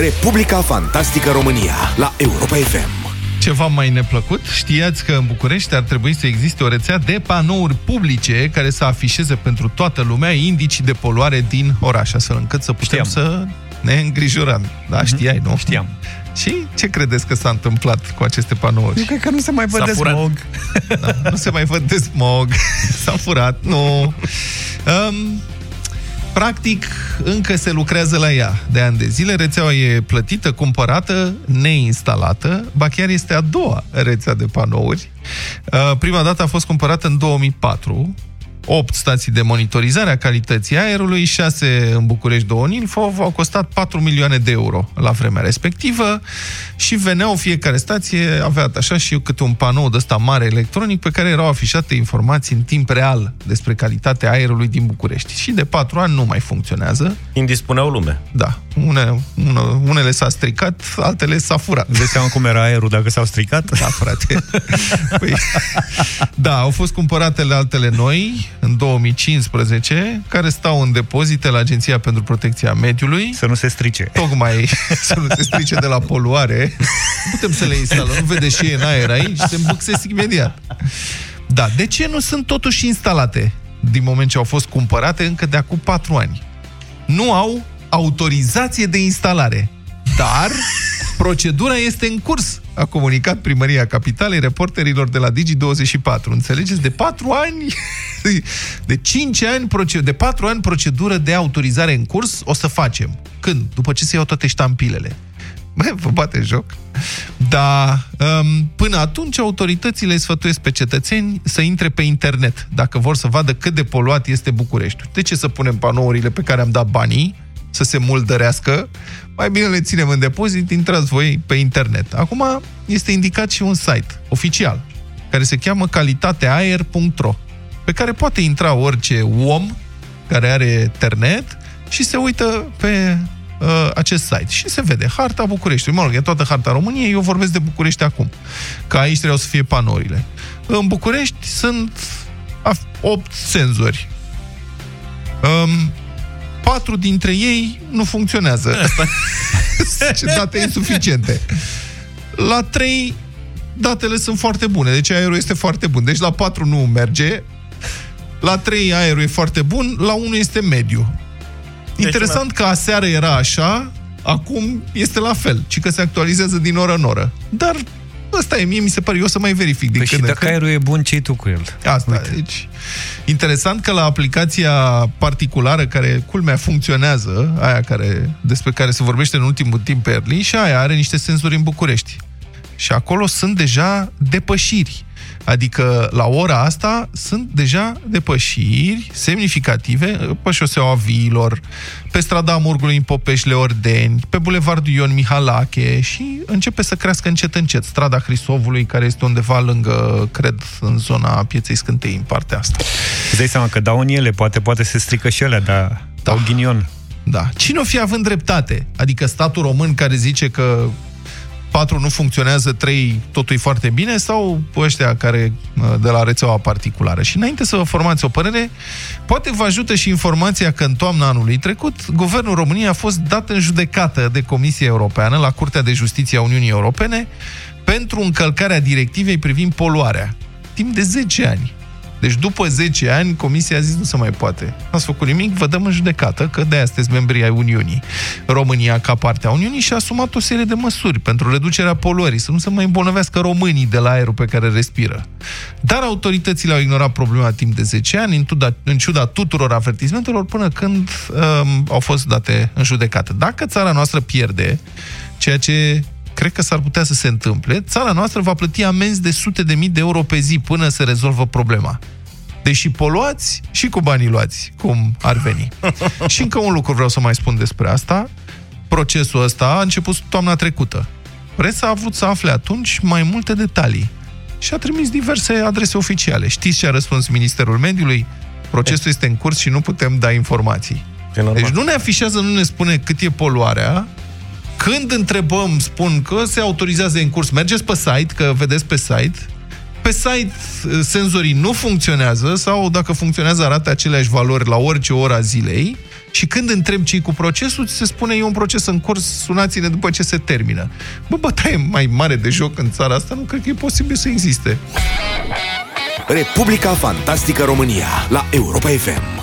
Republica Fantastică România la Europa FM. Ceva mai neplăcut, știați că în București ar trebui să existe o rețea de panouri publice care să afișeze pentru toată lumea indicii de poluare din oraș, astfel încât să putem Știam. să ne îngrijorăm. Da, mm-hmm. știai, nu? Știam. Și ce credeți că s-a întâmplat cu aceste panouri? Eu cred că nu se mai văd de smog. Da, nu se mai văd de smog. S-a furat, nu. Um, Practic, încă se lucrează la ea de ani de zile. Rețeaua e plătită, cumpărată, neinstalată, ba chiar este a doua rețea de panouri. Uh, prima dată a fost cumpărată în 2004 8 stații de monitorizare a calității aerului, 6 în București, 2 în Ilfov, au costat 4 milioane de euro la vremea respectivă și veneau fiecare stație, avea așa și eu câte un panou de ăsta mare electronic pe care erau afișate informații în timp real despre calitatea aerului din București. Și de 4 ani nu mai funcționează. Indispuneau lume. Da. Une, une, unele s-a stricat, altele s-a furat. De seama cum era aerul dacă s-au stricat? Da, frate. Păi, da, au fost cumpăratele altele noi, în 2015, care stau în depozite la Agenția pentru Protecția Mediului. Să nu se strice. Tocmai să nu se strice de la poluare. Putem să le instalăm. Nu vede și e în aer aici, se îmbuxesc imediat. Da, de ce nu sunt totuși instalate din moment ce au fost cumpărate încă de acum patru ani? Nu au autorizație de instalare, dar procedura este în curs a comunicat Primăria Capitalei reporterilor de la Digi24. Înțelegeți? De 4 ani, de 5 ani, de 4 ani procedură de autorizare în curs o să facem. Când? După ce se iau toate ștampilele. Bă, vă bate joc. Dar um, până atunci autoritățile sfătuiesc pe cetățeni să intre pe internet dacă vor să vadă cât de poluat este București. De ce să punem panourile pe care am dat banii să se muldărească, mai bine le ținem în depozit, intrați voi pe internet. Acum este indicat și un site oficial, care se cheamă calitateaer.ro, pe care poate intra orice om care are internet și se uită pe uh, acest site și se vede harta Bucureștiului. Mă rog, e toată harta României, eu vorbesc de București acum, că aici trebuie să fie panourile. În București sunt 8 senzori. Um, patru dintre ei nu funcționează. Asta date insuficiente. La trei datele sunt foarte bune, deci aerul este foarte bun. Deci la patru nu merge, la trei aerul e foarte bun, la unu este mediu. Deci Interesant că aseară era așa, acum este la fel, ci că se actualizează din oră în oră. Dar Asta e, mie mi se pare, eu să mai verific din păi când și dacă aerul e bun, ce tu cu el? Asta, Uite. deci... Interesant că la aplicația particulară care, culmea, funcționează, aia care, despre care se vorbește în ultimul timp pe Erli, și aia are niște senzori în București. Și acolo sunt deja depășiri. Adică, la ora asta, sunt deja depășiri semnificative pe șoseaua Viilor, pe strada Murgului în Popeșle Ordeni, pe bulevardul Ion Mihalache și începe să crească încet încet strada Hrisovului, care este undeva lângă, cred, în zona pieței scântei, în partea asta. Îți dai seama că dau în ele, poate, poate se strică și ele, dar da. dau ghinion. Da. Cine o fi având dreptate? Adică statul român care zice că 4 nu funcționează, 3 totul e foarte bine, sau ăștia care de la rețeaua particulară. Și înainte să vă formați o părere, poate vă ajută și informația că în toamna anului trecut, Guvernul României a fost dat în judecată de Comisia Europeană la Curtea de Justiție a Uniunii Europene pentru încălcarea directivei privind poluarea. Timp de 10 ani. Deci după 10 ani, Comisia a zis nu se mai poate. N-ați făcut nimic, vă dăm în judecată, că de-aia sunteți membrii ai Uniunii. România, ca parte a Uniunii, și-a asumat o serie de măsuri pentru reducerea poluării, să nu se mai îmbolnăvească românii de la aerul pe care respiră. Dar autoritățile au ignorat problema timp de 10 ani, în, tuda, în ciuda tuturor avertismentelor, până când um, au fost date în judecată. Dacă țara noastră pierde, ceea ce cred că s-ar putea să se întâmple, țara noastră va plăti amenzi de sute de mii de euro pe zi până se rezolvă problema. Deși poluați și cu banii luați, cum ar veni. și încă un lucru vreau să mai spun despre asta. Procesul ăsta a început toamna trecută. Presa a vrut să afle atunci mai multe detalii și a trimis diverse adrese oficiale. Știți ce a răspuns Ministerul Mediului? Procesul este în curs și nu putem da informații. Deci nu ne afișează, nu ne spune cât e poluarea, când întrebăm, spun că se autorizează în curs, mergeți pe site, că vedeți pe site, pe site uh, senzorii nu funcționează sau dacă funcționează arată aceleași valori la orice ora zilei Și când întreb cei cu procesul, se spune e un proces în curs, sunați-ne după ce se termină. Bă, bătaie mai mare de joc în țara asta nu cred că e posibil să existe. Republica Fantastică România la Europa FM.